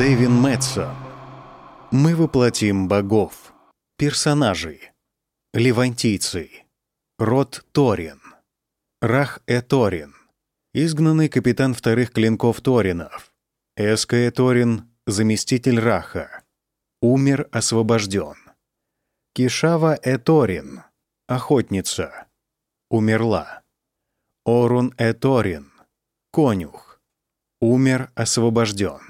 Дэвин Мэтсон. Мы воплотим богов. Персонажи. Левантийцы. Род Торин. Рах-э Торин. Изгнанный капитан вторых клинков Торинов. Эская Торин, заместитель Раха. Умер освобожден. Кишава Эторин. Охотница. Умерла. Орун Эторин. Конюх. Умер освобожден.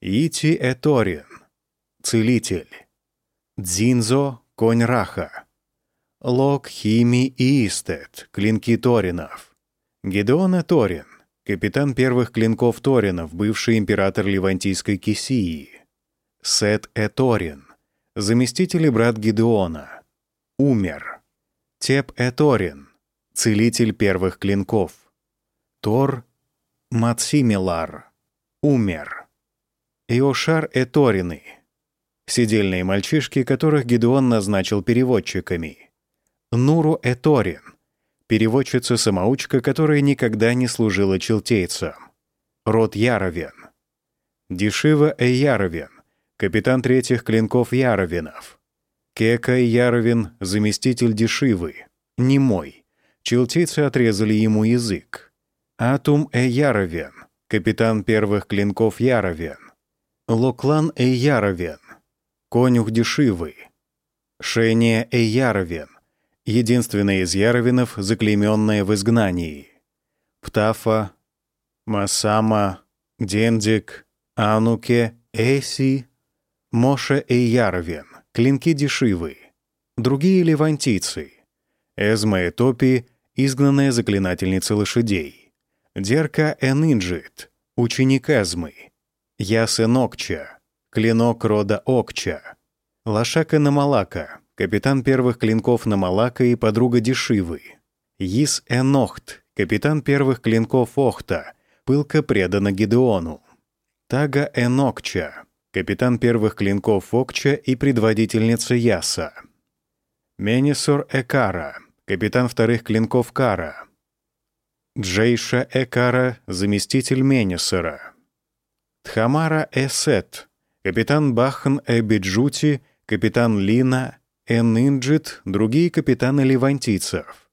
Ити Эторин. Целитель. Дзинзо — конь Раха. Лок, Хими Истет — клинки Торинов. Гедеон Торин — капитан первых клинков Торинов, бывший император Ливантийской Кисии. Сет Эторин — заместитель и брат Гедеона. Умер. Теп Эторин — целитель первых клинков. Тор Мацимилар — умер. Иошар Эторины — сидельные мальчишки, которых Гедеон назначил переводчиками. Нуру Эторин, переводчица-самоучка, которая никогда не служила челтейцам. Род Яровен. Дешива Эяровен, капитан третьих клинков Яровинов. Кека Яровин, заместитель Дешивы. Немой. Челтейцы отрезали ему язык. Атум Эяровен, капитан первых клинков Яровен. Локлан Эяровен, конюх Дешивы, Шения Эйяровен, единственная из Яровинов, заклейменная в изгнании, Птафа, Масама, Дендик, Ануке, Эси, Моше Эйяровен, клинки Дешивы, другие левантийцы, Эзма Этопи, изгнанная заклинательница лошадей, Дерка Энинджит, ученик Эзмы, Ясенокча, клинок рода Окча. Лошака Намалака, капитан первых клинков Намалака и подруга Дешивы. Йис Энохт, капитан первых клинков Охта, пылко предана Гедеону. Тага Энокча, капитан первых клинков Окча и предводительница Яса. Менисор Экара, капитан вторых клинков Кара. Джейша Экара, заместитель Менисора. Тхамара Эсет, капитан Бахан Эбиджути, капитан Лина, Энинджит, другие капитаны ливантийцев.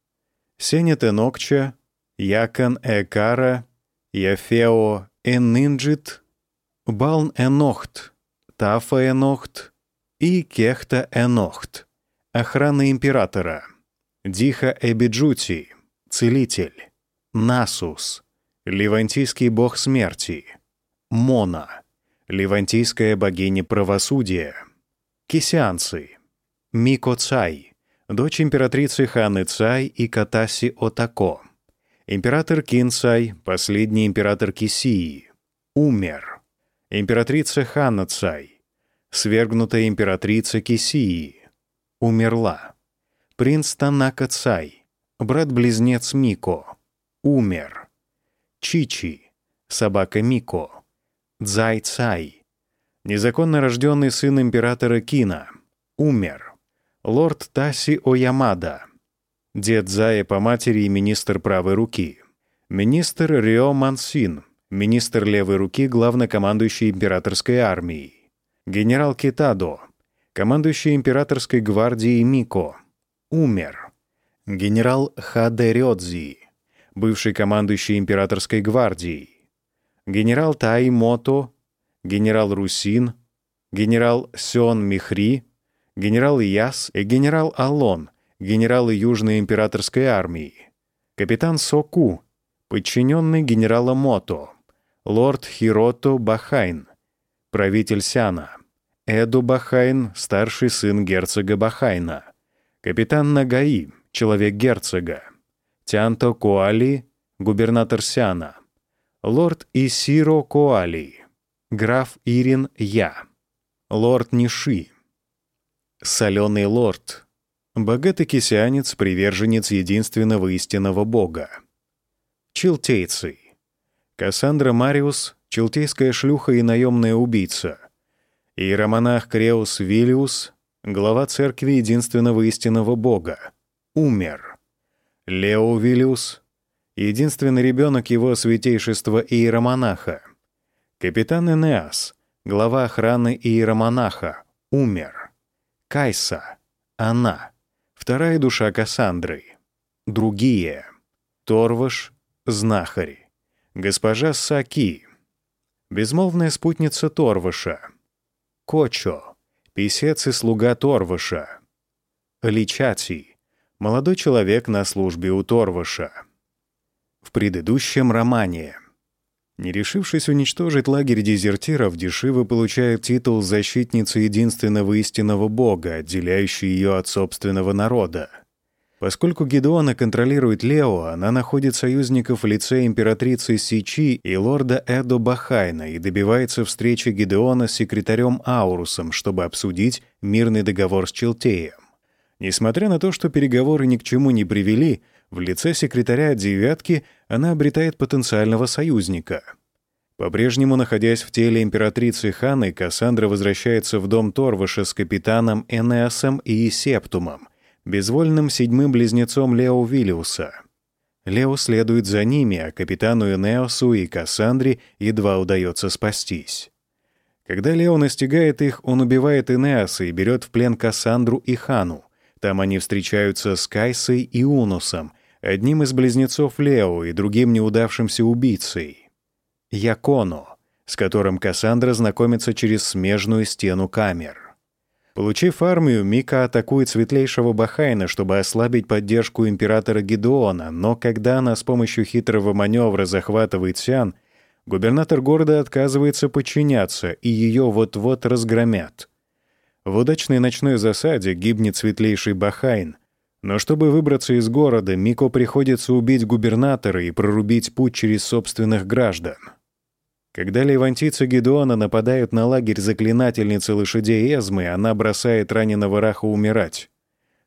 Сенет Энокча, Якан Экара, Яфео Энинджит, Балн Энохт, Тафа Энохт и Кехта Энохт, охрана императора, Диха Эбиджути, целитель, Насус, ливантийский бог смерти, Мона — Ливантийская богиня правосудия. Кисянцы. Мико Цай, дочь императрицы Ханы Цай и Катаси Отако. Император Кин Цай, последний император Кисии. Умер. Императрица Хана Цай. Свергнутая императрица Кисии. Умерла. Принц Танака Цай. Брат-близнец Мико. Умер. Чичи. Собака Мико. Цзай-Цай, незаконно рожденный сын императора Кина, умер. Лорд Таси Оямада, дед Зая по матери и министр правой руки. Министр Рио Мансин, министр левой руки, главнокомандующий императорской армией. Генерал Китадо, командующий императорской гвардией Мико, умер. Генерал Хаде Рёдзи, бывший командующий императорской гвардией генерал Тай Мото, генерал Русин, генерал Сён Михри, генерал Яс и генерал Алон, генералы Южной императорской армии, капитан Соку, подчиненный генерала Мото, лорд Хирото Бахайн, правитель Сяна, Эду Бахайн, старший сын герцога Бахайна, капитан Нагаи, человек герцога, Тянто Куали, губернатор Сяна, лорд Исиро Коали, граф Ирин Я, лорд Ниши, соленый лорд, богатый кисянец, приверженец единственного истинного бога, Чилтейцы, Кассандра Мариус, челтейская шлюха и наемная убийца, иеромонах Креус Виллиус, глава церкви единственного истинного бога, умер, Лео Виллиус, единственный ребенок его святейшества иеромонаха. Капитан Энеас, глава охраны иеромонаха, умер. Кайса, она, вторая душа Кассандры. Другие. Торваш, знахарь. Госпожа Саки, безмолвная спутница Торваша. Кочо, писец и слуга Торваша. Личати, молодой человек на службе у Торваша. В предыдущем романе. Не решившись уничтожить лагерь дезертиров, Дешива получает титул защитницы единственного истинного бога, отделяющий ее от собственного народа. Поскольку Гедеона контролирует Лео, она находит союзников в лице императрицы Сичи и лорда Эдо Бахайна и добивается встречи Гедеона с секретарем Аурусом, чтобы обсудить мирный договор с Челтеем. Несмотря на то, что переговоры ни к чему не привели, в лице секретаря «девятки» она обретает потенциального союзника. По-прежнему находясь в теле императрицы Ханы, Кассандра возвращается в дом Торваша с капитаном Энеасом и Септумом, безвольным седьмым близнецом Лео Виллиуса. Лео следует за ними, а капитану Энеосу и Кассандре едва удается спастись. Когда Лео настигает их, он убивает Энеаса и берет в плен Кассандру и Хану, там они встречаются с Кайсой и Унусом, одним из близнецов Лео и другим неудавшимся убийцей. Яконо, с которым Кассандра знакомится через смежную стену камер. Получив армию, Мика атакует светлейшего Бахайна, чтобы ослабить поддержку императора Гедеона, но когда она с помощью хитрого маневра захватывает Сиан, губернатор города отказывается подчиняться, и ее вот-вот разгромят — в удачной ночной засаде гибнет светлейший Бахайн. Но чтобы выбраться из города, Мико приходится убить губернатора и прорубить путь через собственных граждан. Когда левантийцы Гедеона нападают на лагерь заклинательницы лошадей Эзмы, она бросает раненого Раха умирать.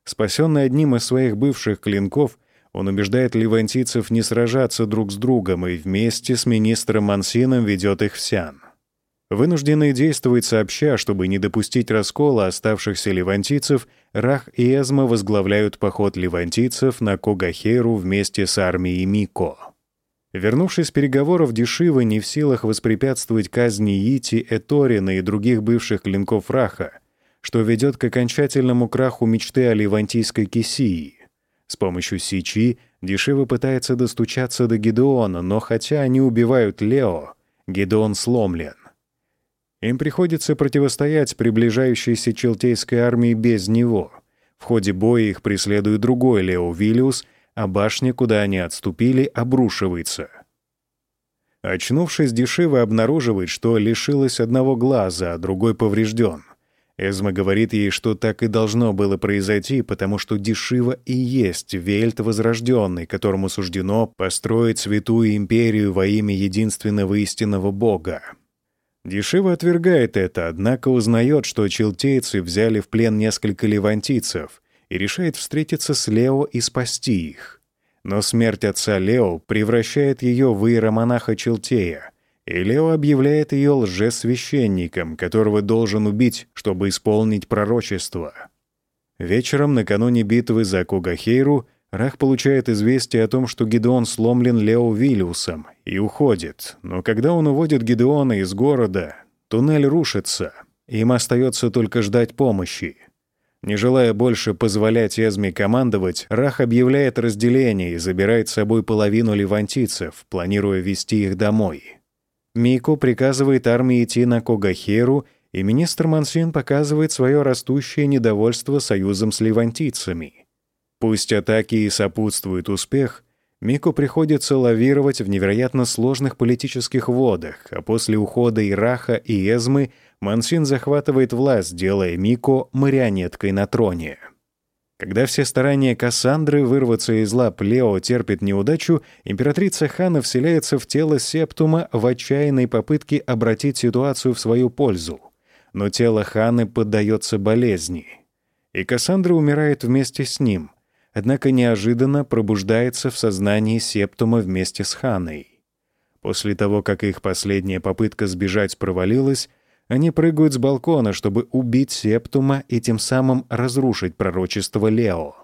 Спасенный одним из своих бывших клинков, он убеждает левантийцев не сражаться друг с другом и вместе с министром Мансином ведет их в Сян. Вынужденные действовать сообща, чтобы не допустить раскола оставшихся левантийцев, Рах и Эзма возглавляют поход левантийцев на Когахеру вместе с армией Мико. Вернувшись с переговоров, Дешива не в силах воспрепятствовать казни Ити, Эторина и других бывших клинков Раха, что ведет к окончательному краху мечты о левантийской Кисии. С помощью Сичи Дешива пытается достучаться до Гедеона, но хотя они убивают Лео, Гедеон сломлен. Им приходится противостоять приближающейся челтейской армии без него. В ходе боя их преследует другой Лео Виллиус, а башня, куда они отступили, обрушивается. Очнувшись, Дешива обнаруживает, что лишилась одного глаза, а другой поврежден. Эзма говорит ей, что так и должно было произойти, потому что Дешива и есть Вельт Возрожденный, которому суждено построить святую империю во имя единственного истинного Бога. Дешево отвергает это, однако узнает, что челтейцы взяли в плен несколько левантийцев и решает встретиться с Лео и спасти их. Но смерть отца Лео превращает ее в иеромонаха Челтея, и Лео объявляет ее лжесвященником, которого должен убить, чтобы исполнить пророчество. Вечером, накануне битвы за Кугахейру, Рах получает известие о том, что Гидеон сломлен Лео Виллиусом и уходит. Но когда он уводит Гидеона из города, туннель рушится. Им остается только ждать помощи. Не желая больше позволять Эзме командовать, Рах объявляет разделение и забирает с собой половину левантийцев, планируя вести их домой. Мико приказывает армии идти на Когахеру, и министр Мансин показывает свое растущее недовольство союзом с левантийцами — Пусть атаки и сопутствует успех, Мику приходится лавировать в невероятно сложных политических водах, а после ухода Ираха и Эзмы Мансин захватывает власть, делая Мико марионеткой на троне. Когда все старания Кассандры вырваться из лап Лео терпят неудачу, императрица Хана вселяется в тело Септума в отчаянной попытке обратить ситуацию в свою пользу. Но тело Ханы поддается болезни. И Кассандра умирает вместе с ним — однако неожиданно пробуждается в сознании Септума вместе с Ханой. После того, как их последняя попытка сбежать провалилась, они прыгают с балкона, чтобы убить Септума и тем самым разрушить пророчество Лео.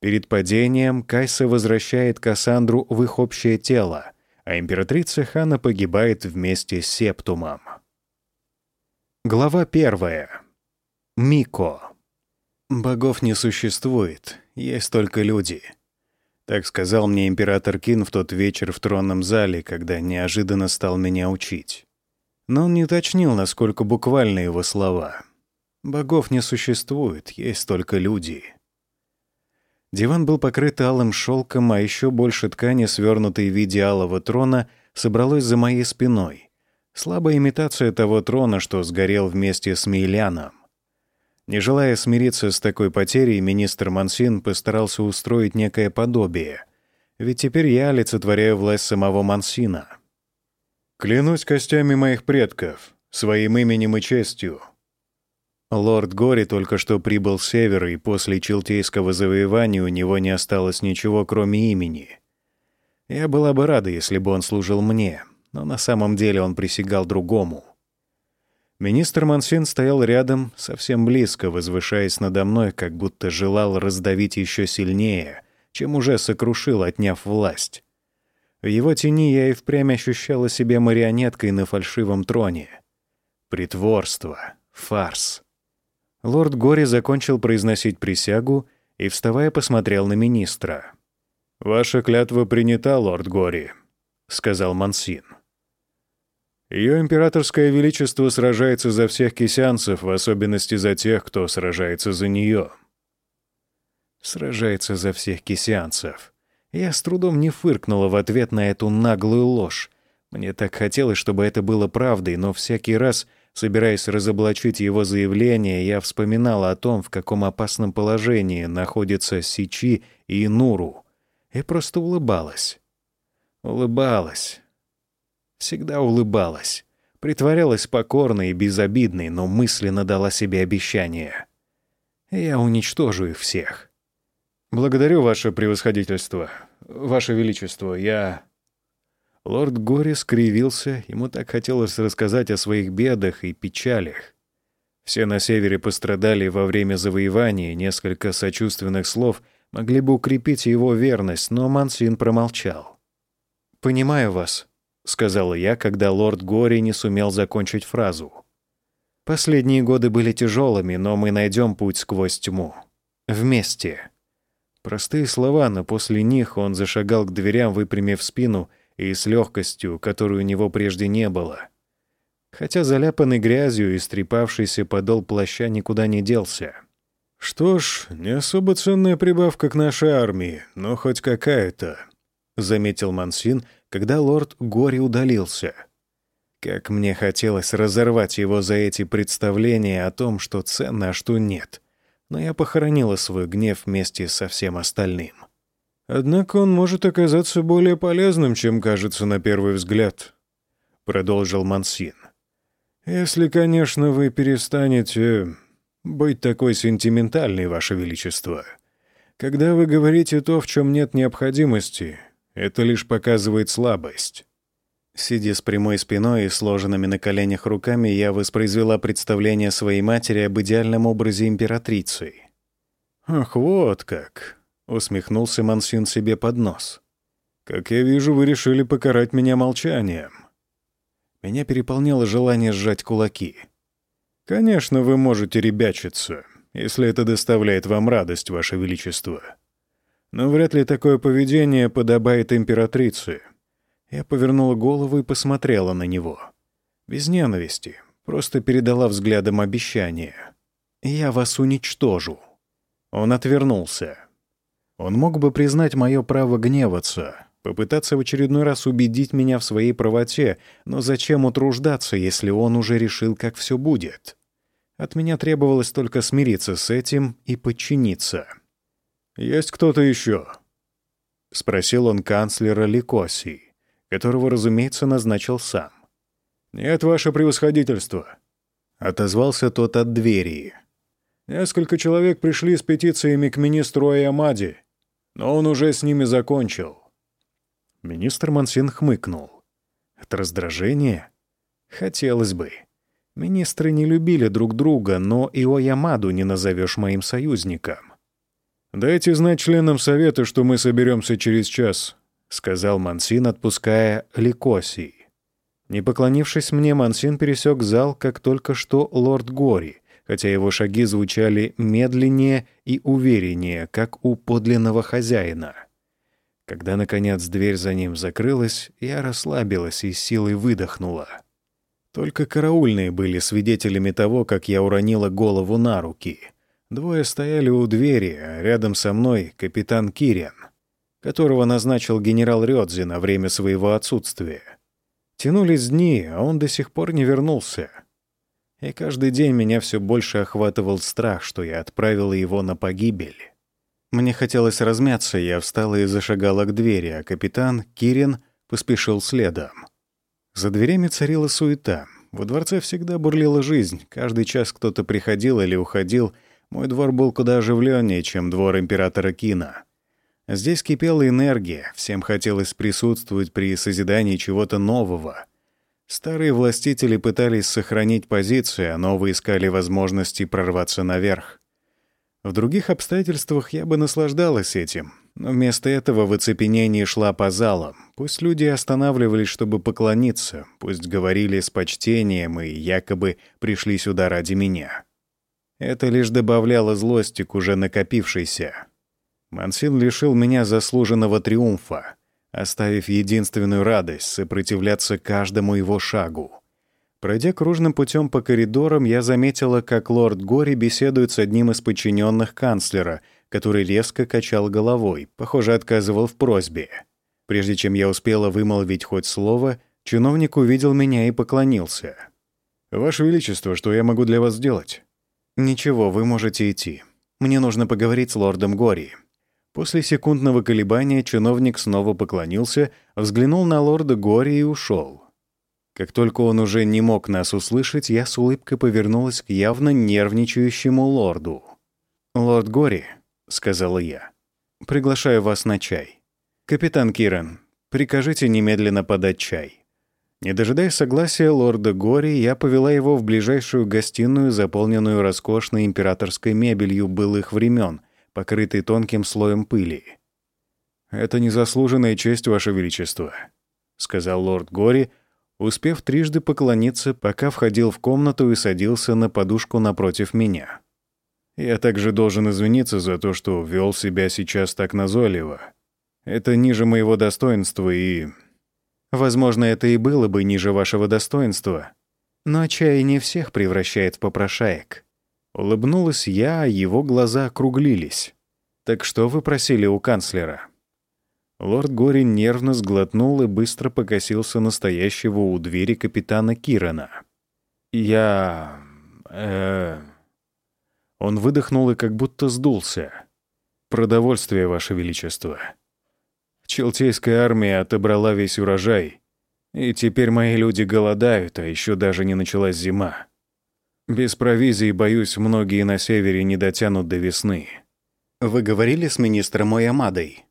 Перед падением Кайса возвращает Кассандру в их общее тело, а императрица Хана погибает вместе с Септумом. Глава первая. Мико. Богов не существует, есть только люди. Так сказал мне император Кин в тот вечер в тронном зале, когда неожиданно стал меня учить. Но он не уточнил, насколько буквальны его слова. Богов не существует, есть только люди. Диван был покрыт алым шелком, а еще больше ткани, свернутой в виде алого трона, собралось за моей спиной. Слабая имитация того трона, что сгорел вместе с Мейляном. Не желая смириться с такой потерей, министр Мансин постарался устроить некое подобие. Ведь теперь я олицетворяю власть самого Мансина. «Клянусь костями моих предков, своим именем и честью», Лорд Гори только что прибыл с севера, и после Челтейского завоевания у него не осталось ничего, кроме имени. Я была бы рада, если бы он служил мне, но на самом деле он присягал другому. Министр Мансин стоял рядом, совсем близко, возвышаясь надо мной, как будто желал раздавить еще сильнее, чем уже сокрушил, отняв власть. В его тени я и впрямь ощущала себя марионеткой на фальшивом троне. Притворство, фарс. Лорд Гори закончил произносить присягу и, вставая, посмотрел на министра. «Ваша клятва принята, лорд Гори», — сказал Мансин. «Ее императорское величество сражается за всех кисянцев, в особенности за тех, кто сражается за нее». «Сражается за всех кисянцев». Я с трудом не фыркнула в ответ на эту наглую ложь. Мне так хотелось, чтобы это было правдой, но всякий раз — Собираясь разоблачить его заявление, я вспоминала о том, в каком опасном положении находятся Сичи и Нуру, и просто улыбалась. Улыбалась. Всегда улыбалась. Притворялась покорной и безобидной, но мысленно дала себе обещание. Я уничтожу их всех. «Благодарю, ваше превосходительство. Ваше величество, я...» Лорд Гори скривился, ему так хотелось рассказать о своих бедах и печалях. Все на севере пострадали во время завоевания, несколько сочувственных слов могли бы укрепить его верность, но Мансин промолчал. «Понимаю вас», — сказала я, когда лорд Гори не сумел закончить фразу. «Последние годы были тяжелыми, но мы найдем путь сквозь тьму. Вместе». Простые слова, но после них он зашагал к дверям, выпрямив спину — и с легкостью, которой у него прежде не было. Хотя заляпанный грязью и стрепавшийся подол плаща никуда не делся. «Что ж, не особо ценная прибавка к нашей армии, но хоть какая-то», — заметил Мансин, когда лорд Гори удалился. Как мне хотелось разорвать его за эти представления о том, что ценно, а что нет. Но я похоронила свой гнев вместе со всем остальным. Однако он может оказаться более полезным, чем кажется на первый взгляд», — продолжил Мансин. «Если, конечно, вы перестанете быть такой сентиментальной, Ваше Величество. Когда вы говорите то, в чем нет необходимости, это лишь показывает слабость». Сидя с прямой спиной и сложенными на коленях руками, я воспроизвела представление своей матери об идеальном образе императрицы. «Ах, вот как!» усмехнулся Мансин себе под нос. Как я вижу, вы решили покарать меня молчанием. Меня переполняло желание сжать кулаки. Конечно, вы можете ребячиться, если это доставляет вам радость, ваше величество. Но вряд ли такое поведение подобает императрице. Я повернула голову и посмотрела на него. Без ненависти, просто передала взглядом обещание. «Я вас уничтожу». Он отвернулся. Он мог бы признать мое право гневаться, попытаться в очередной раз убедить меня в своей правоте, но зачем утруждаться, если он уже решил, как все будет? От меня требовалось только смириться с этим и подчиниться. «Есть кто-то еще?» — спросил он канцлера Ликоси, которого, разумеется, назначил сам. «Нет, ваше превосходительство», — отозвался тот от двери. «Несколько человек пришли с петициями к министру Айамади но он уже с ними закончил. Министр Мансин хмыкнул. От раздражения? Хотелось бы. Министры не любили друг друга, но и Оямаду не назовешь моим союзником. «Дайте знать членам совета, что мы соберемся через час», — сказал Мансин, отпуская Ликосий. Не поклонившись мне, Мансин пересек зал, как только что лорд Гори, хотя его шаги звучали медленнее и увереннее, как у подлинного хозяина. Когда, наконец, дверь за ним закрылась, я расслабилась и силой выдохнула. Только караульные были свидетелями того, как я уронила голову на руки. Двое стояли у двери, а рядом со мной капитан Кириан, которого назначил генерал Рёдзи на время своего отсутствия. Тянулись дни, а он до сих пор не вернулся. И каждый день меня все больше охватывал страх, что я отправила его на погибель. Мне хотелось размяться, я встала и зашагала к двери, а капитан Кирин поспешил следом. За дверями царила суета. Во дворце всегда бурлила жизнь. Каждый час кто-то приходил или уходил. Мой двор был куда оживленнее, чем двор императора Кина. Здесь кипела энергия, всем хотелось присутствовать при созидании чего-то нового. Старые властители пытались сохранить позиции, а новые искали возможности прорваться наверх. В других обстоятельствах я бы наслаждалась этим, но вместо этого в оцепенении шла по залам. Пусть люди останавливались, чтобы поклониться, пусть говорили с почтением и якобы пришли сюда ради меня. Это лишь добавляло злости к уже накопившейся. Мансин лишил меня заслуженного триумфа, оставив единственную радость — сопротивляться каждому его шагу. Пройдя кружным путем по коридорам, я заметила, как лорд Гори беседует с одним из подчиненных канцлера, который резко качал головой, похоже, отказывал в просьбе. Прежде чем я успела вымолвить хоть слово, чиновник увидел меня и поклонился. «Ваше Величество, что я могу для вас сделать?» «Ничего, вы можете идти. Мне нужно поговорить с лордом Гори». После секундного колебания чиновник снова поклонился, взглянул на лорда Гори и ушел. Как только он уже не мог нас услышать, я с улыбкой повернулась к явно нервничающему лорду. «Лорд Гори», — сказала я, — «приглашаю вас на чай. Капитан Киран, прикажите немедленно подать чай». Не дожидаясь согласия лорда Гори, я повела его в ближайшую гостиную, заполненную роскошной императорской мебелью былых времен, покрытой тонким слоем пыли. «Это незаслуженная честь, Ваше Величество», — сказал лорд Гори, успев трижды поклониться, пока входил в комнату и садился на подушку напротив меня. Я также должен извиниться за то, что вел себя сейчас так назойливо. Это ниже моего достоинства и... Возможно, это и было бы ниже вашего достоинства. Но отчаяние всех превращает в попрошаек. Улыбнулась я, а его глаза округлились. «Так что вы просили у канцлера?» Лорд Гори нервно сглотнул и быстро покосился настоящего у двери капитана Кирана. «Я... э...» Он выдохнул и как будто сдулся. «Продовольствие, Ваше Величество. Челтейская армия отобрала весь урожай, и теперь мои люди голодают, а еще даже не началась зима. Без провизии, боюсь, многие на севере не дотянут до весны». «Вы говорили с министром Оямадой?»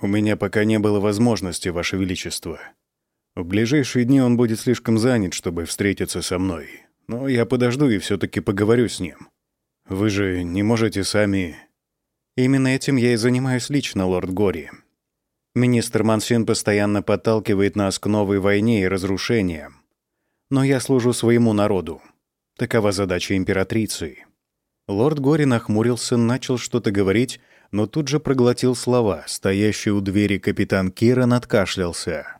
«У меня пока не было возможности, Ваше Величество. В ближайшие дни он будет слишком занят, чтобы встретиться со мной. Но я подожду и все таки поговорю с ним. Вы же не можете сами...» «Именно этим я и занимаюсь лично, лорд Гори. Министр Мансин постоянно подталкивает нас к новой войне и разрушениям. Но я служу своему народу. Такова задача императрицы». Лорд Гори нахмурился, начал что-то говорить, но тут же проглотил слова. Стоящий у двери капитан Киран откашлялся.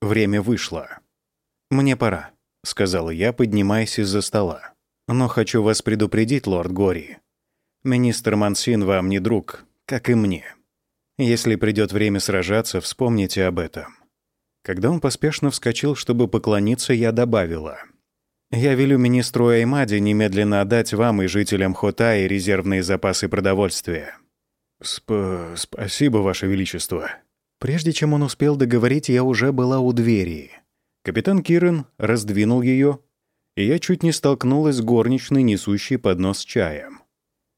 Время вышло. «Мне пора», — сказала я, поднимаясь из-за стола. «Но хочу вас предупредить, лорд Гори. Министр Мансин вам не друг, как и мне. Если придет время сражаться, вспомните об этом». Когда он поспешно вскочил, чтобы поклониться, я добавила. «Я велю министру Аймаде немедленно отдать вам и жителям Хотаи резервные запасы продовольствия. Сп «Спасибо, Ваше Величество». Прежде чем он успел договорить, я уже была у двери. Капитан Кирен раздвинул ее, и я чуть не столкнулась с горничной, несущей поднос с чаем.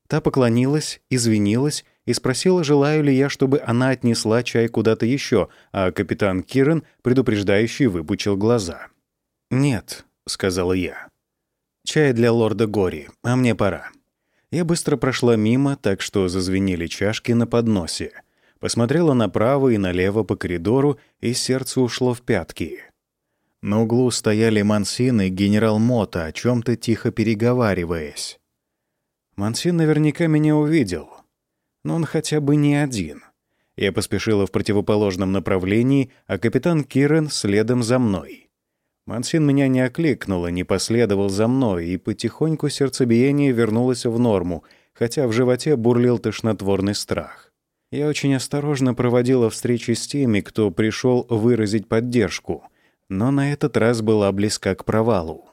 Та поклонилась, извинилась и спросила, желаю ли я, чтобы она отнесла чай куда-то еще, а капитан Кирен, предупреждающий, выпучил глаза. «Нет», — сказала я. «Чай для лорда Гори, а мне пора». Я быстро прошла мимо, так что зазвенели чашки на подносе. Посмотрела направо и налево по коридору, и сердце ушло в пятки. На углу стояли Мансин и генерал Мота, о чем то тихо переговариваясь. Мансин наверняка меня увидел. Но он хотя бы не один. Я поспешила в противоположном направлении, а капитан Кирен следом за мной. Мансин меня не окликнул и не последовал за мной, и потихоньку сердцебиение вернулось в норму, хотя в животе бурлил тошнотворный страх. Я очень осторожно проводила встречи с теми, кто пришел выразить поддержку, но на этот раз была близка к провалу.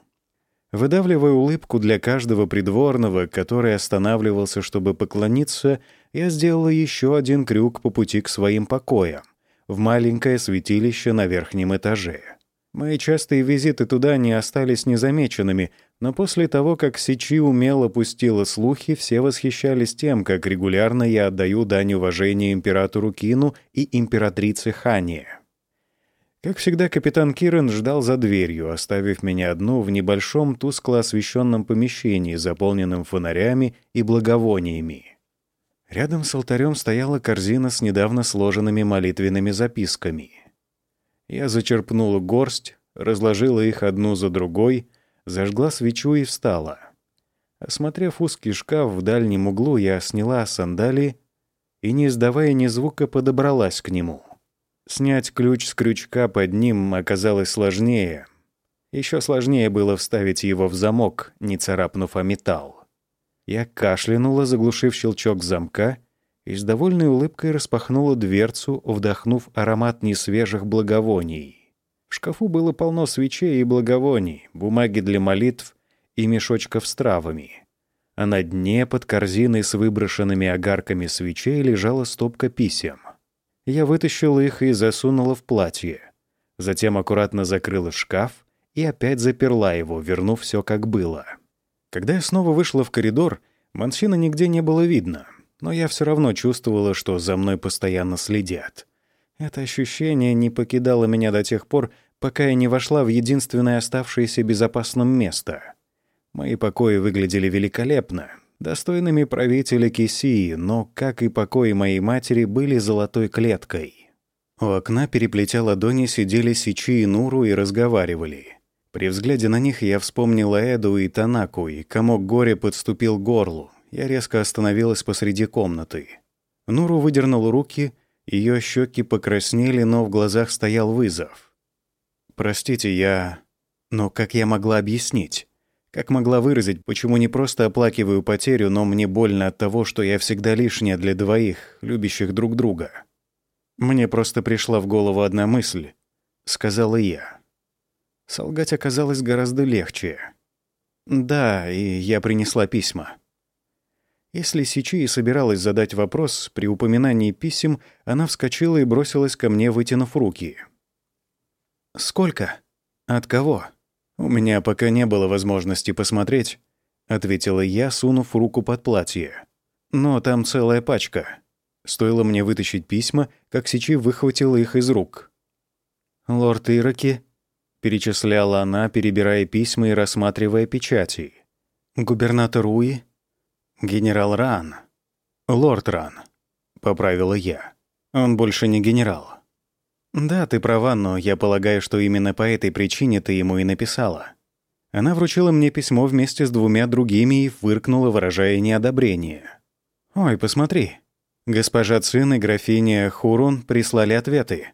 Выдавливая улыбку для каждого придворного, который останавливался, чтобы поклониться, я сделала еще один крюк по пути к своим покоям, в маленькое святилище на верхнем этаже. Мои частые визиты туда не остались незамеченными, но после того, как Сичи умело пустила слухи, все восхищались тем, как регулярно я отдаю дань уважения императору Кину и императрице Хане. Как всегда, капитан Кирен ждал за дверью, оставив меня одну в небольшом тускло освещенном помещении, заполненном фонарями и благовониями. Рядом с алтарем стояла корзина с недавно сложенными молитвенными записками. Я зачерпнула горсть, разложила их одну за другой, зажгла свечу и встала. Осмотрев узкий шкаф в дальнем углу, я сняла сандалии и, не издавая ни звука, подобралась к нему. Снять ключ с крючка под ним оказалось сложнее. Еще сложнее было вставить его в замок, не царапнув о металл. Я кашлянула, заглушив щелчок замка — и с довольной улыбкой распахнула дверцу, вдохнув аромат несвежих благовоний. В шкафу было полно свечей и благовоний, бумаги для молитв и мешочков с травами. А на дне под корзиной с выброшенными огарками свечей лежала стопка писем. Я вытащила их и засунула в платье. Затем аккуратно закрыла шкаф и опять заперла его, вернув все как было. Когда я снова вышла в коридор, Мансина нигде не было видно — но я все равно чувствовала, что за мной постоянно следят. Это ощущение не покидало меня до тех пор, пока я не вошла в единственное оставшееся безопасное место. Мои покои выглядели великолепно, достойными правителя Кисии, но, как и покои моей матери, были золотой клеткой. У окна, переплетя ладони, сидели Сичи и Нуру и разговаривали. При взгляде на них я вспомнила Эду и Танаку, и комок горя подступил к горлу. Я резко остановилась посреди комнаты. Нуру выдернул руки, ее щеки покраснели, но в глазах стоял вызов. «Простите, я...» Но как я могла объяснить? Как могла выразить, почему не просто оплакиваю потерю, но мне больно от того, что я всегда лишняя для двоих, любящих друг друга? Мне просто пришла в голову одна мысль, — сказала я. Солгать оказалось гораздо легче. Да, и я принесла письма. Если Сичи и собиралась задать вопрос, при упоминании писем она вскочила и бросилась ко мне, вытянув руки. «Сколько? От кого?» «У меня пока не было возможности посмотреть», — ответила я, сунув руку под платье. «Но там целая пачка». Стоило мне вытащить письма, как Сичи выхватила их из рук. «Лорд Ираки», — перечисляла она, перебирая письма и рассматривая печати. «Губернатор Уи», «Генерал Ран». «Лорд Ран», — поправила я. «Он больше не генерал». «Да, ты права, но я полагаю, что именно по этой причине ты ему и написала». Она вручила мне письмо вместе с двумя другими и фыркнула, выражая неодобрение. «Ой, посмотри. Госпожа Цин и графиня Хурун прислали ответы».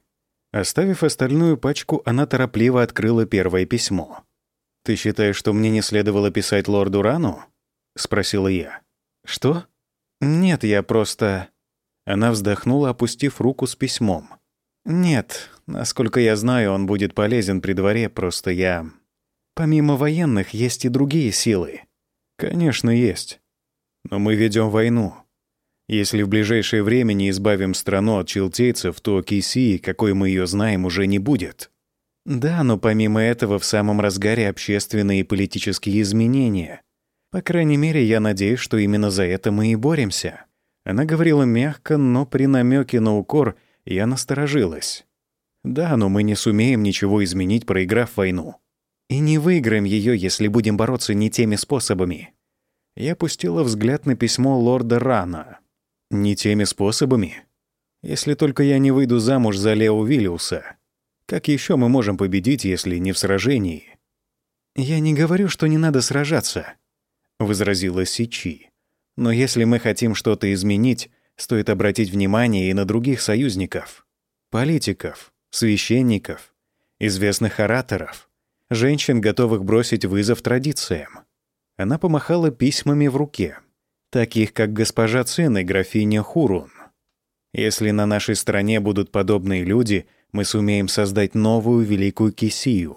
Оставив остальную пачку, она торопливо открыла первое письмо. «Ты считаешь, что мне не следовало писать лорду Рану?» — спросила я. «Что?» «Нет, я просто...» Она вздохнула, опустив руку с письмом. «Нет, насколько я знаю, он будет полезен при дворе, просто я...» «Помимо военных есть и другие силы». «Конечно, есть. Но мы ведем войну. Если в ближайшее время не избавим страну от челтейцев, то Кисии, какой мы ее знаем, уже не будет». «Да, но помимо этого в самом разгаре общественные и политические изменения. По крайней мере, я надеюсь, что именно за это мы и боремся. Она говорила мягко, но при намеке на укор я насторожилась. Да, но мы не сумеем ничего изменить, проиграв войну. И не выиграем ее, если будем бороться не теми способами. Я опустила взгляд на письмо лорда Рана. Не теми способами. Если только я не выйду замуж за Лео Виллиуса. Как еще мы можем победить, если не в сражении? «Я не говорю, что не надо сражаться», — возразила Сичи. «Но если мы хотим что-то изменить, стоит обратить внимание и на других союзников. Политиков, священников, известных ораторов, женщин, готовых бросить вызов традициям. Она помахала письмами в руке, таких как госпожа Цен и графиня Хурун. Если на нашей стороне будут подобные люди, мы сумеем создать новую великую Кисию.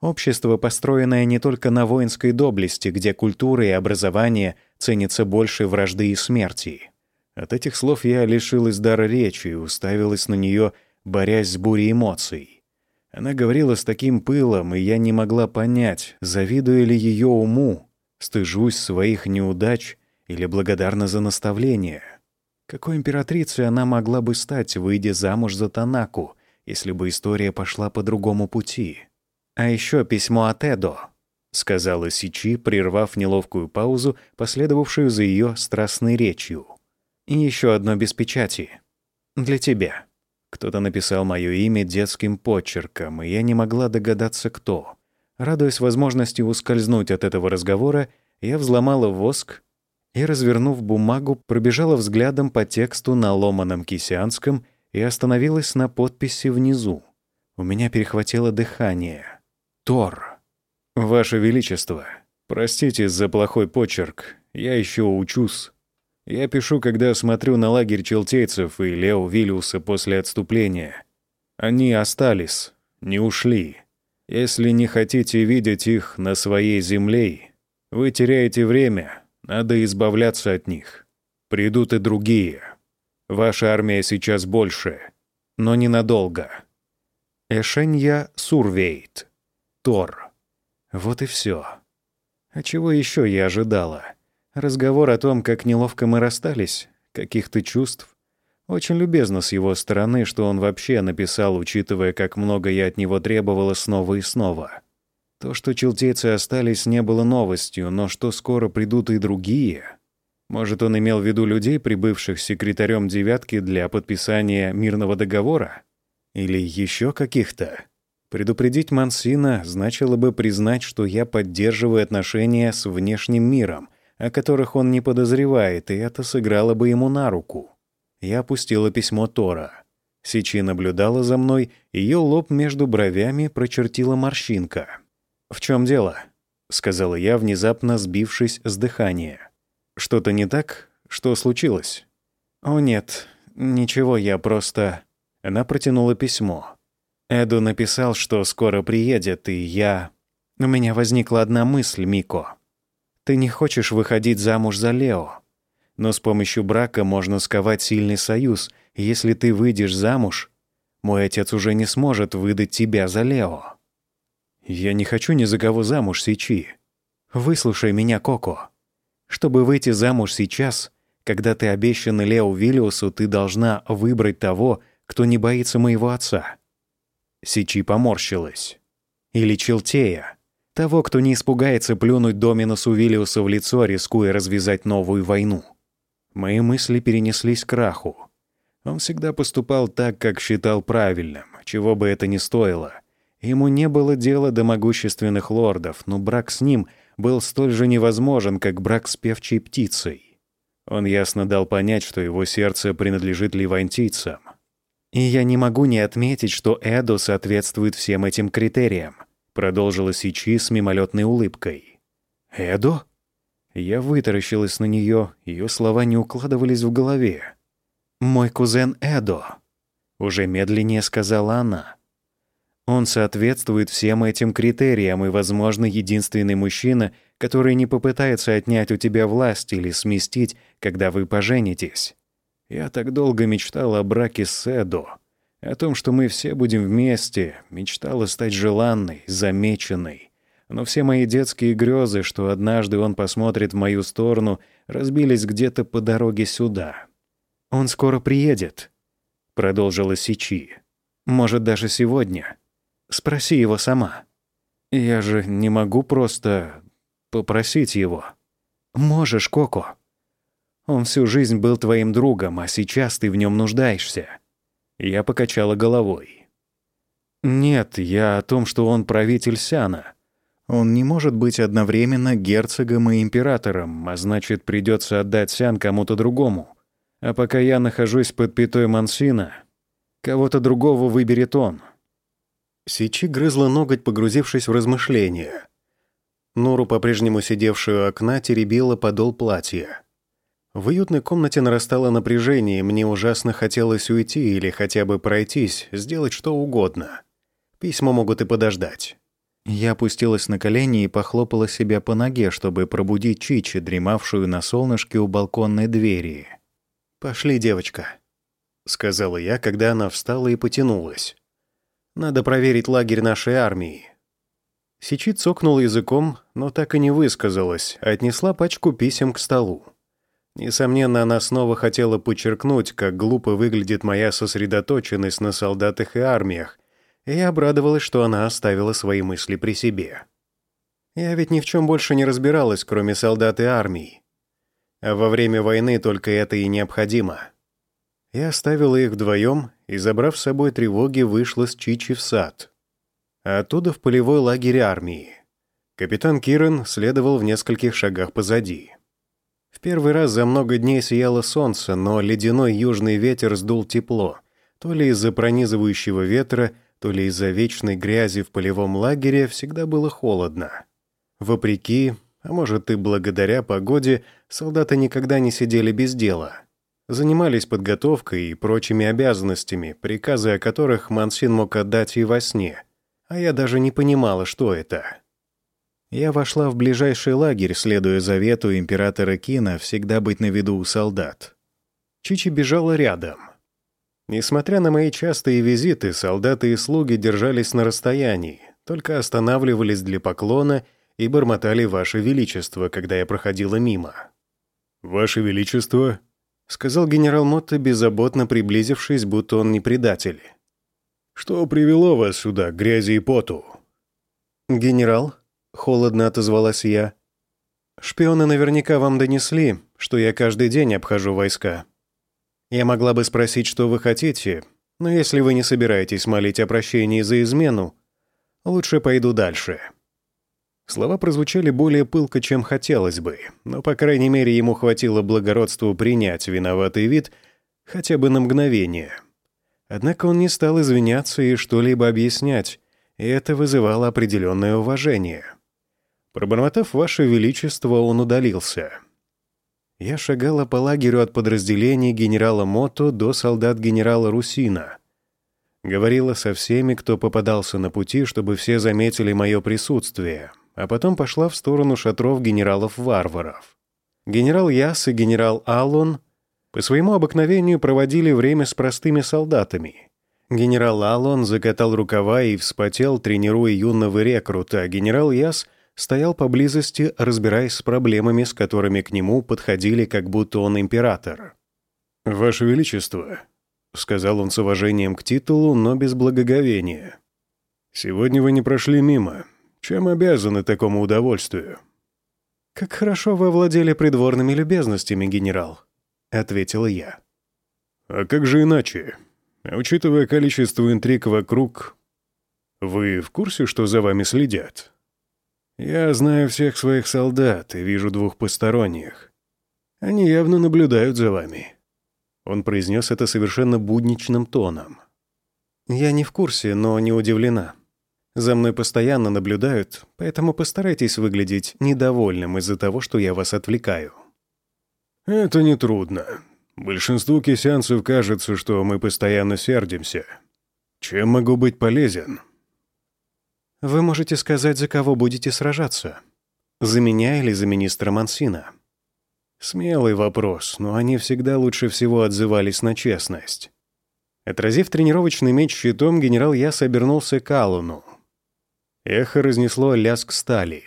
Общество, построенное не только на воинской доблести, где культура и образование ценятся больше вражды и смерти. От этих слов я лишилась дара речи и уставилась на нее, борясь с бурей эмоций. Она говорила с таким пылом, и я не могла понять, завидуя ли ее уму, Стыжусь своих неудач или благодарна за наставление. Какой императрицей она могла бы стать, выйдя замуж за Танаку, если бы история пошла по другому пути? А еще письмо от Эдо, сказала Сичи, прервав неловкую паузу, последовавшую за ее страстной речью. И еще одно без печати. Для тебя. Кто-то написал мое имя детским почерком, и я не могла догадаться, кто. Радуясь возможности ускользнуть от этого разговора, я взломала воск и, развернув бумагу, пробежала взглядом по тексту на ломаном кисянском и остановилась на подписи внизу. У меня перехватило дыхание. Тор. «Ваше Величество, простите за плохой почерк, я еще учусь. Я пишу, когда смотрю на лагерь челтейцев и Лео Виллиуса после отступления. Они остались, не ушли». Если не хотите видеть их на своей земле, вы теряете время, надо избавляться от них. Придут и другие. Ваша армия сейчас больше, но ненадолго. Эшенья Сурвейт. Тор. Вот и все. А чего еще я ожидала? Разговор о том, как неловко мы расстались, каких-то чувств, очень любезно с его стороны, что он вообще написал, учитывая, как много я от него требовала снова и снова. То, что челтейцы остались, не было новостью, но что скоро придут и другие. Может, он имел в виду людей, прибывших секретарем «девятки» для подписания мирного договора? Или еще каких-то? Предупредить Мансина значило бы признать, что я поддерживаю отношения с внешним миром, о которых он не подозревает, и это сыграло бы ему на руку. Я опустила письмо Тора. Сичи наблюдала за мной, ее лоб между бровями прочертила морщинка. «В чем дело?» — сказала я, внезапно сбившись с дыхания. «Что-то не так? Что случилось?» «О, нет, ничего, я просто...» Она протянула письмо. Эду написал, что скоро приедет, и я... У меня возникла одна мысль, Мико. Ты не хочешь выходить замуж за Лео? Но с помощью брака можно сковать сильный союз, если ты выйдешь замуж, мой отец уже не сможет выдать тебя за Лео. Я не хочу ни за кого замуж, Сичи. Выслушай меня, Коко. Чтобы выйти замуж сейчас, когда ты обещана Лео Виллиусу, ты должна выбрать того, кто не боится моего отца. Сичи поморщилась. Или Челтея. Того, кто не испугается плюнуть Доминусу Виллиусу в лицо, рискуя развязать новую войну. Мои мысли перенеслись к Раху. Он всегда поступал так, как считал правильным, чего бы это ни стоило. Ему не было дела до могущественных лордов, но брак с ним был столь же невозможен, как брак с певчей птицей. Он ясно дал понять, что его сердце принадлежит левантийцам. «И я не могу не отметить, что Эдо соответствует всем этим критериям», продолжила Сичи с мимолетной улыбкой. «Эдо?» Я вытаращилась на нее, ее слова не укладывались в голове. «Мой кузен Эдо», — уже медленнее сказала она. «Он соответствует всем этим критериям и, возможно, единственный мужчина, который не попытается отнять у тебя власть или сместить, когда вы поженитесь. Я так долго мечтала о браке с Эдо, о том, что мы все будем вместе, мечтала стать желанной, замеченной, но все мои детские грезы, что однажды он посмотрит в мою сторону, разбились где-то по дороге сюда. «Он скоро приедет», — продолжила Сичи. «Может, даже сегодня. Спроси его сама». «Я же не могу просто попросить его». «Можешь, Коко. Он всю жизнь был твоим другом, а сейчас ты в нем нуждаешься». Я покачала головой. «Нет, я о том, что он правитель Сяна. Он не может быть одновременно герцогом и императором, а значит, придется отдать Сян кому-то другому. А пока я нахожусь под пятой Мансина, кого-то другого выберет он». Сичи грызла ноготь, погрузившись в размышления. Нору, по-прежнему сидевшую у окна, теребила подол платья. В уютной комнате нарастало напряжение, мне ужасно хотелось уйти или хотя бы пройтись, сделать что угодно. Письма могут и подождать. Я опустилась на колени и похлопала себя по ноге, чтобы пробудить Чичи, дремавшую на солнышке у балконной двери. «Пошли, девочка», — сказала я, когда она встала и потянулась. «Надо проверить лагерь нашей армии». Сичи цокнул языком, но так и не высказалась, а отнесла пачку писем к столу. Несомненно, она снова хотела подчеркнуть, как глупо выглядит моя сосредоточенность на солдатах и армиях, и обрадовалась, что она оставила свои мысли при себе. Я ведь ни в чем больше не разбиралась, кроме солдат и армии. А во время войны только это и необходимо. Я оставила их вдвоем и, забрав с собой тревоги, вышла с Чичи в сад — а оттуда в полевой лагерь армии. Капитан Киран следовал в нескольких шагах позади. В первый раз за много дней сияло солнце, но ледяной южный ветер сдул тепло, то ли из-за пронизывающего ветра, то ли из-за вечной грязи в полевом лагере всегда было холодно. Вопреки, а может и благодаря погоде, солдаты никогда не сидели без дела. Занимались подготовкой и прочими обязанностями, приказы о которых Мансин мог отдать и во сне, а я даже не понимала, что это. Я вошла в ближайший лагерь, следуя завету императора Кина всегда быть на виду у солдат. Чичи бежала рядом. Несмотря на мои частые визиты, солдаты и слуги держались на расстоянии, только останавливались для поклона и бормотали «Ваше Величество», когда я проходила мимо. «Ваше Величество», — сказал генерал Мотто, беззаботно приблизившись, будто он не предатель. Что привело вас сюда, грязи и поту?» «Генерал», — холодно отозвалась я, — «шпионы наверняка вам донесли, что я каждый день обхожу войска. Я могла бы спросить, что вы хотите, но если вы не собираетесь молить о прощении за измену, лучше пойду дальше». Слова прозвучали более пылко, чем хотелось бы, но, по крайней мере, ему хватило благородства принять виноватый вид хотя бы на мгновение — Однако он не стал извиняться и что-либо объяснять, и это вызывало определенное уважение. Пробормотав «Ваше Величество», он удалился. Я шагала по лагерю от подразделений генерала Мото до солдат генерала Русина. Говорила со всеми, кто попадался на пути, чтобы все заметили мое присутствие, а потом пошла в сторону шатров генералов-варваров. Генерал Яс и генерал Аллон по своему обыкновению проводили время с простыми солдатами. Генерал Аллон закатал рукава и вспотел, тренируя юного рекрута, а генерал Яс стоял поблизости, разбираясь с проблемами, с которыми к нему подходили, как будто он император. «Ваше Величество», — сказал он с уважением к титулу, но без благоговения, — «сегодня вы не прошли мимо. Чем обязаны такому удовольствию?» «Как хорошо вы овладели придворными любезностями, генерал», — ответила я. «А как же иначе? Учитывая количество интриг вокруг, вы в курсе, что за вами следят? Я знаю всех своих солдат и вижу двух посторонних. Они явно наблюдают за вами». Он произнес это совершенно будничным тоном. «Я не в курсе, но не удивлена. За мной постоянно наблюдают, поэтому постарайтесь выглядеть недовольным из-за того, что я вас отвлекаю». «Это нетрудно. Большинству кисянцев кажется, что мы постоянно сердимся. Чем могу быть полезен?» «Вы можете сказать, за кого будете сражаться. За меня или за министра Мансина?» Смелый вопрос, но они всегда лучше всего отзывались на честность. Отразив тренировочный меч щитом, генерал Яс обернулся к Аллану. Эхо разнесло лязг стали.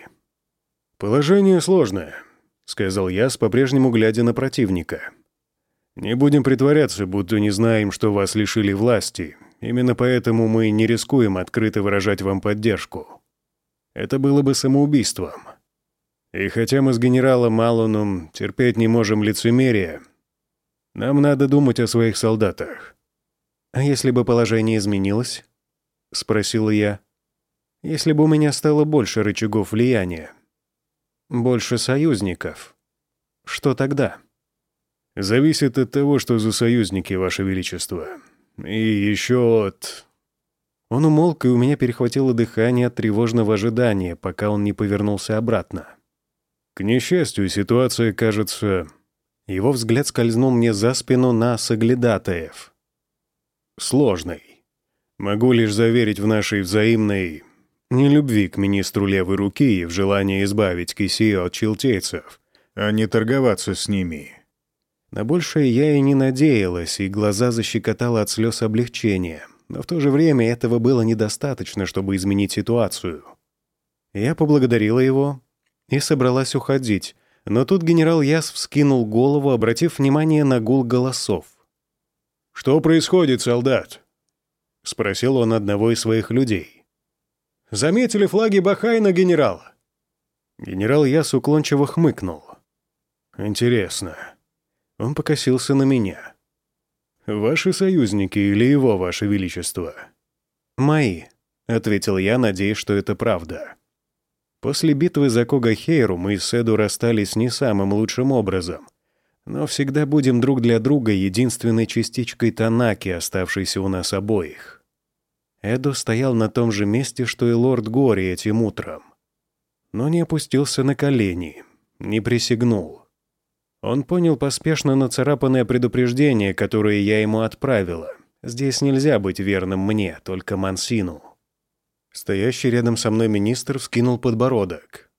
«Положение сложное сказал я, по-прежнему глядя на противника. «Не будем притворяться, будто не знаем, что вас лишили власти. Именно поэтому мы не рискуем открыто выражать вам поддержку. Это было бы самоубийством. И хотя мы с генералом Малоном терпеть не можем лицемерия, нам надо думать о своих солдатах. «А если бы положение изменилось?» — спросила я. «Если бы у меня стало больше рычагов влияния, больше союзников, что тогда?» «Зависит от того, что за союзники, Ваше Величество. И еще от...» Он умолк, и у меня перехватило дыхание от тревожного ожидания, пока он не повернулся обратно. К несчастью, ситуация кажется... Его взгляд скользнул мне за спину на соглядатаев. Сложной. Могу лишь заверить в нашей взаимной нелюбви к министру левой руки и в желании избавить Кисию от челтейцев, а не торговаться с ними. На большее я и не надеялась, и глаза защекотало от слез облегчения но в то же время этого было недостаточно, чтобы изменить ситуацию. Я поблагодарила его и собралась уходить, но тут генерал Яс вскинул голову, обратив внимание на гул голосов. «Что происходит, солдат?» — спросил он одного из своих людей. «Заметили флаги Бахайна, генерал?» Генерал Яс уклончиво хмыкнул. «Интересно». Он покосился на меня. «Ваши союзники или его, ваше величество?» «Мои», — ответил я, надеясь, что это правда. После битвы за Когахейру мы с Эду расстались не самым лучшим образом, но всегда будем друг для друга единственной частичкой Танаки, оставшейся у нас обоих. Эду стоял на том же месте, что и лорд Гори этим утром, но не опустился на колени, не присягнул. Он понял поспешно нацарапанное предупреждение, которое я ему отправила. Здесь нельзя быть верным мне, только Мансину. Стоящий рядом со мной министр вскинул подбородок.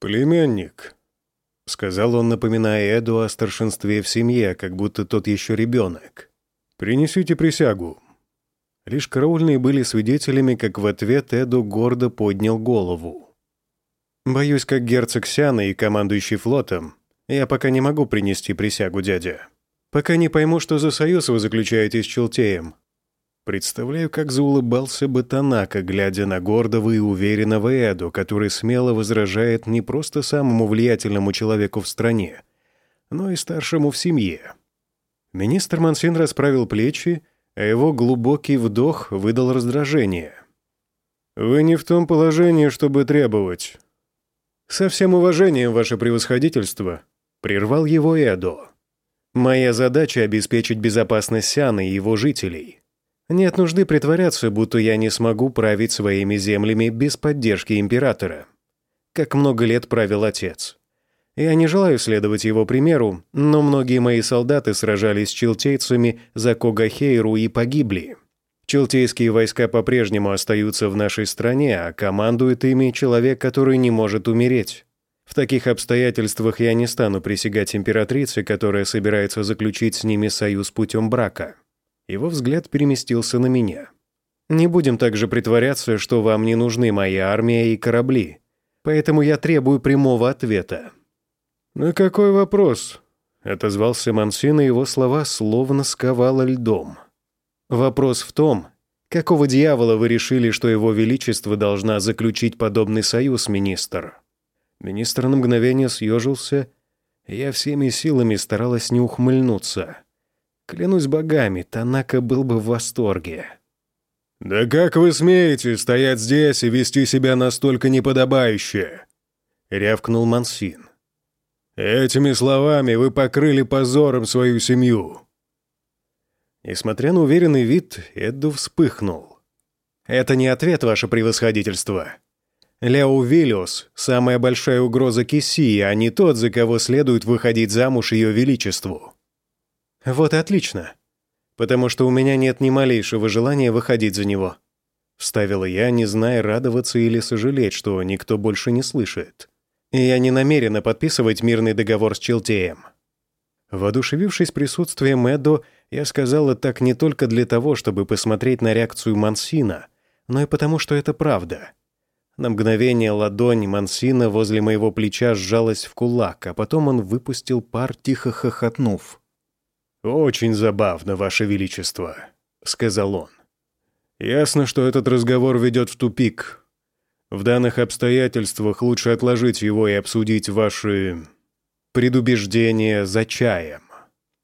«Племянник», — сказал он, напоминая Эду о старшинстве в семье, как будто тот еще ребенок. «Принесите присягу». Лишь караульные были свидетелями, как в ответ Эду гордо поднял голову. «Боюсь, как герцог Сяна и командующий флотом, я пока не могу принести присягу, дядя. Пока не пойму, что за союз вы заключаете с Челтеем. Представляю, как заулыбался бы Танака, глядя на гордого и уверенного Эду, который смело возражает не просто самому влиятельному человеку в стране, но и старшему в семье. Министр Мансин расправил плечи, а его глубокий вдох выдал раздражение. «Вы не в том положении, чтобы требовать». «Со всем уважением, ваше превосходительство», Прервал его Эдо. «Моя задача — обеспечить безопасность Сяна и его жителей. Нет нужды притворяться, будто я не смогу править своими землями без поддержки императора. Как много лет правил отец. Я не желаю следовать его примеру, но многие мои солдаты сражались с челтейцами за Когахейру и погибли. Челтейские войска по-прежнему остаются в нашей стране, а командует ими человек, который не может умереть. В таких обстоятельствах я не стану присягать императрице, которая собирается заключить с ними союз путем брака. Его взгляд переместился на меня. Не будем также притворяться, что вам не нужны моя армия и корабли. Поэтому я требую прямого ответа. «На какой вопрос?» — отозвался Мансин, и его слова словно сковало льдом. «Вопрос в том, какого дьявола вы решили, что его величество должна заключить подобный союз, министр?» Министр на мгновение съежился, я всеми силами старалась не ухмыльнуться. Клянусь богами, Танака был бы в восторге. «Да как вы смеете стоять здесь и вести себя настолько неподобающе?» — рявкнул Мансин. «Этими словами вы покрыли позором свою семью». Несмотря на уверенный вид, Эдду вспыхнул. «Это не ответ, ваше превосходительство. Лео Виллиус – самая большая угроза Кисии, а не тот, за кого следует выходить замуж ее величеству. Вот и отлично. Потому что у меня нет ни малейшего желания выходить за него. Вставила я, не зная, радоваться или сожалеть, что никто больше не слышит. И я не намерена подписывать мирный договор с Челтеем. Воодушевившись присутствием Эдо, я сказала так не только для того, чтобы посмотреть на реакцию Мансина, но и потому, что это правда — на мгновение ладонь Мансина возле моего плеча сжалась в кулак, а потом он выпустил пар, тихо хохотнув. «Очень забавно, Ваше Величество», — сказал он. «Ясно, что этот разговор ведет в тупик. В данных обстоятельствах лучше отложить его и обсудить ваши предубеждения за чаем».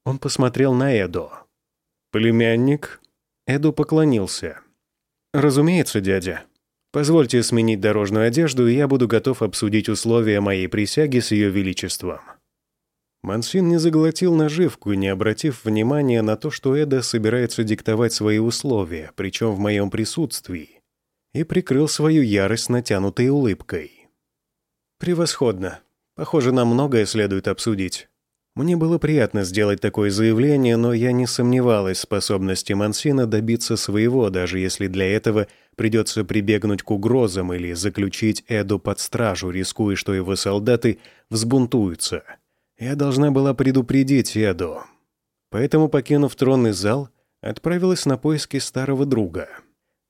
Он посмотрел на Эдо. «Племянник?» Эду поклонился. «Разумеется, дядя. Позвольте сменить дорожную одежду, и я буду готов обсудить условия моей присяги с ее величеством». Мансин не заглотил наживку, не обратив внимания на то, что Эда собирается диктовать свои условия, причем в моем присутствии, и прикрыл свою ярость натянутой улыбкой. «Превосходно. Похоже, нам многое следует обсудить. Мне было приятно сделать такое заявление, но я не сомневалась в способности Мансина добиться своего, даже если для этого придется прибегнуть к угрозам или заключить Эду под стражу, рискуя, что его солдаты взбунтуются. Я должна была предупредить Эду. Поэтому, покинув тронный зал, отправилась на поиски старого друга.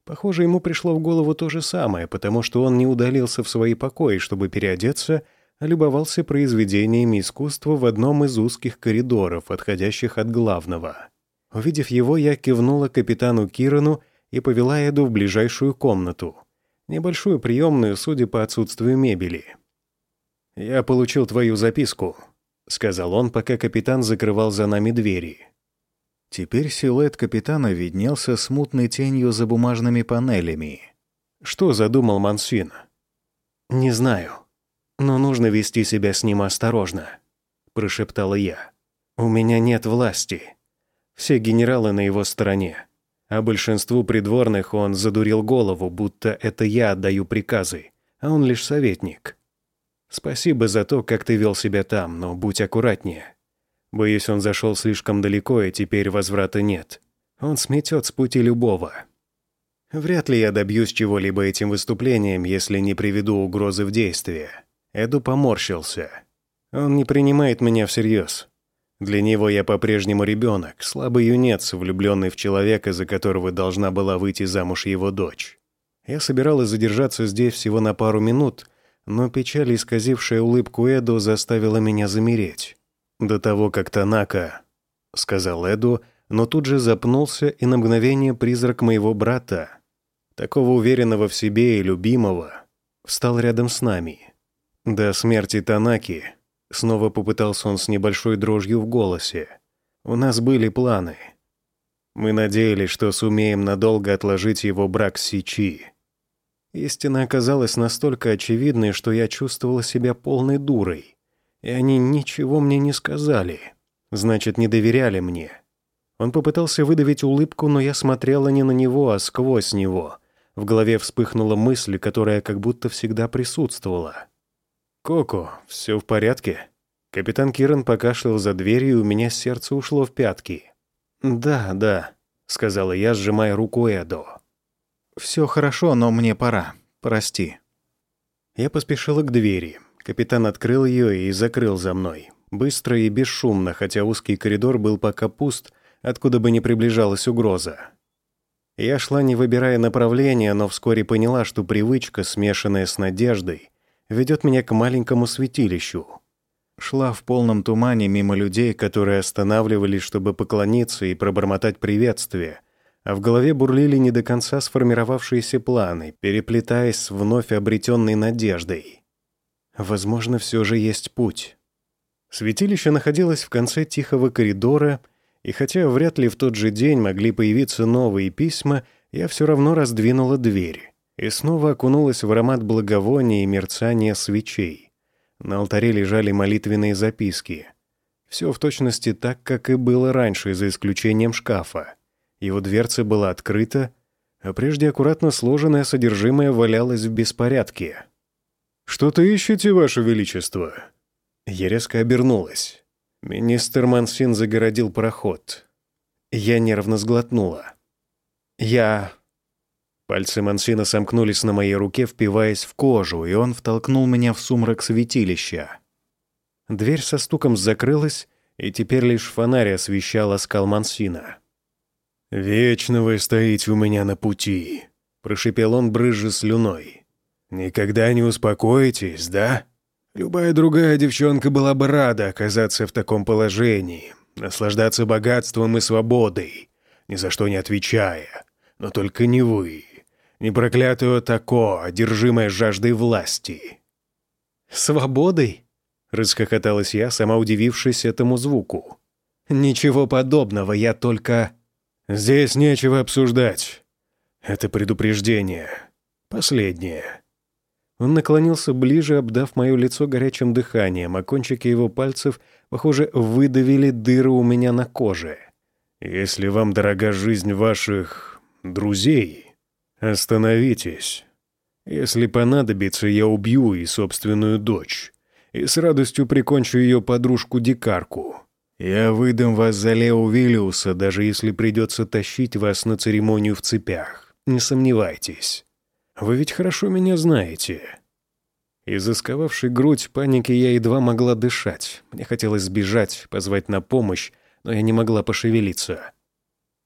Похоже, ему пришло в голову то же самое, потому что он не удалился в свои покои, чтобы переодеться — любовался произведениями искусства в одном из узких коридоров, отходящих от главного. Увидев его, я кивнула капитану Кирану и повела Эду в ближайшую комнату. Небольшую приемную, судя по отсутствию мебели. «Я получил твою записку», — сказал он, пока капитан закрывал за нами двери. Теперь силуэт капитана виднелся смутной тенью за бумажными панелями. Что задумал Мансфин? «Не знаю», но нужно вести себя с ним осторожно», — прошептала я. «У меня нет власти. Все генералы на его стороне, а большинству придворных он задурил голову, будто это я отдаю приказы, а он лишь советник. Спасибо за то, как ты вел себя там, но будь аккуратнее. Боюсь, он зашел слишком далеко, и теперь возврата нет. Он сметет с пути любого». Вряд ли я добьюсь чего-либо этим выступлением, если не приведу угрозы в действие. Эду поморщился. Он не принимает меня всерьез. Для него я по-прежнему ребенок, слабый юнец, влюбленный в человека, за которого должна была выйти замуж его дочь. Я собиралась задержаться здесь всего на пару минут, но печаль, исказившая улыбку Эду, заставила меня замереть. До того, как Танака, — сказал Эду, но тут же запнулся, и на мгновение призрак моего брата, такого уверенного в себе и любимого, встал рядом с нами. До смерти Танаки снова попытался он с небольшой дрожью в голосе. У нас были планы. Мы надеялись, что сумеем надолго отложить его брак с Сичи. Истина оказалась настолько очевидной, что я чувствовала себя полной дурой. И они ничего мне не сказали. Значит, не доверяли мне. Он попытался выдавить улыбку, но я смотрела не на него, а сквозь него. В голове вспыхнула мысль, которая как будто всегда присутствовала. «Коко, все в порядке?» Капитан Киран покашлял за дверью, и у меня сердце ушло в пятки. «Да, да», — сказала я, сжимая руку Эдо. «Все хорошо, но мне пора. Прости». Я поспешила к двери. Капитан открыл ее и закрыл за мной. Быстро и бесшумно, хотя узкий коридор был пока пуст, откуда бы ни приближалась угроза. Я шла, не выбирая направления, но вскоре поняла, что привычка, смешанная с надеждой, ведет меня к маленькому святилищу. Шла в полном тумане мимо людей, которые останавливались, чтобы поклониться и пробормотать приветствие, а в голове бурлили не до конца сформировавшиеся планы, переплетаясь с вновь обретенной надеждой. Возможно, все же есть путь. Святилище находилось в конце тихого коридора, и хотя вряд ли в тот же день могли появиться новые письма, я все равно раздвинула дверь и снова окунулась в аромат благовония и мерцания свечей. На алтаре лежали молитвенные записки. Все в точности так, как и было раньше, за исключением шкафа. Его дверца была открыта, а прежде аккуратно сложенное содержимое валялось в беспорядке. «Что-то ищете, Ваше Величество?» Я резко обернулась. Министр Мансин загородил проход. Я нервно сглотнула. «Я Пальцы Мансина сомкнулись на моей руке, впиваясь в кожу, и он втолкнул меня в сумрак святилища. Дверь со стуком закрылась, и теперь лишь фонарь освещал оскал Мансина. «Вечно вы стоите у меня на пути», — прошипел он, брызжа слюной. «Никогда не успокоитесь, да? Любая другая девчонка была бы рада оказаться в таком положении, наслаждаться богатством и свободой, ни за что не отвечая, но только не вы. не проклятую тако, одержимая жаждой власти». «Свободой?» — расхохоталась я, сама удивившись этому звуку. «Ничего подобного, я только...» «Здесь нечего обсуждать. Это предупреждение. Последнее». Он наклонился ближе, обдав мое лицо горячим дыханием, а кончики его пальцев, похоже, выдавили дыры у меня на коже. «Если вам дорога жизнь ваших... друзей, остановитесь. Если понадобится, я убью и собственную дочь, и с радостью прикончу ее подружку-дикарку. Я выдам вас за Лео Виллиуса, даже если придется тащить вас на церемонию в цепях. Не сомневайтесь». Вы ведь хорошо меня знаете». Из-за сковавшей грудь паники я едва могла дышать. Мне хотелось сбежать, позвать на помощь, но я не могла пошевелиться.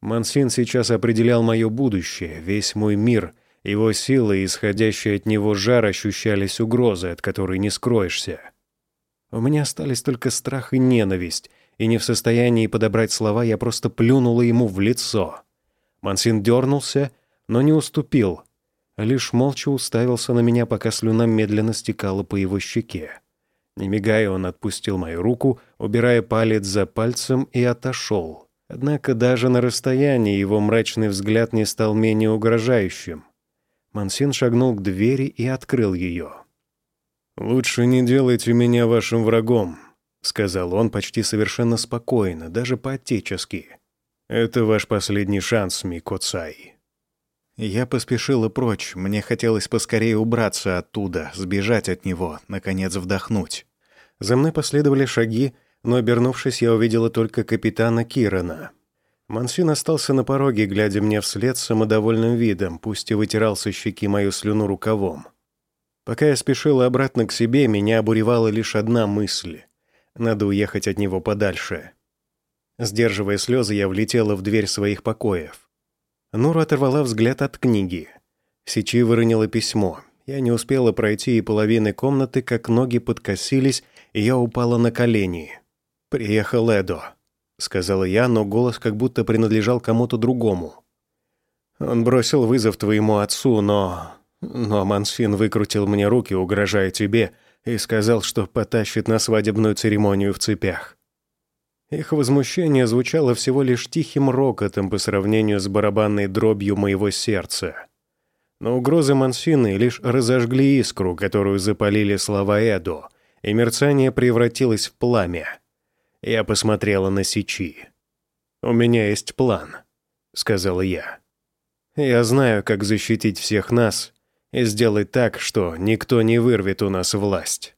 Мансин сейчас определял мое будущее, весь мой мир, его силы и исходящий от него жар ощущались угрозой, от которой не скроешься. У меня остались только страх и ненависть, и не в состоянии подобрать слова, я просто плюнула ему в лицо. Мансин дернулся, но не уступил — лишь молча уставился на меня, пока слюна медленно стекала по его щеке. Не мигая, он отпустил мою руку, убирая палец за пальцем, и отошел. Однако даже на расстоянии его мрачный взгляд не стал менее угрожающим. Мансин шагнул к двери и открыл ее. «Лучше не делайте меня вашим врагом», — сказал он почти совершенно спокойно, даже по-отечески. «Это ваш последний шанс, Микоцай». Я поспешила прочь, мне хотелось поскорее убраться оттуда, сбежать от него, наконец вдохнуть. За мной последовали шаги, но, обернувшись, я увидела только капитана Кирана. Мансин остался на пороге, глядя мне вслед с самодовольным видом, пусть и вытирал со щеки мою слюну рукавом. Пока я спешила обратно к себе, меня обуревала лишь одна мысль. Надо уехать от него подальше. Сдерживая слезы, я влетела в дверь своих покоев. Нура оторвала взгляд от книги. Сичи выронила письмо. Я не успела пройти и половины комнаты, как ноги подкосились, и я упала на колени. «Приехал Эдо», — сказала я, но голос как будто принадлежал кому-то другому. «Он бросил вызов твоему отцу, но... Но Мансфин выкрутил мне руки, угрожая тебе, и сказал, что потащит на свадебную церемонию в цепях. Их возмущение звучало всего лишь тихим рокотом по сравнению с барабанной дробью моего сердца. Но угрозы Мансины лишь разожгли искру, которую запалили слова Эдо, и мерцание превратилось в пламя. Я посмотрела на Сичи. «У меня есть план», — сказала я. «Я знаю, как защитить всех нас и сделать так, что никто не вырвет у нас власть».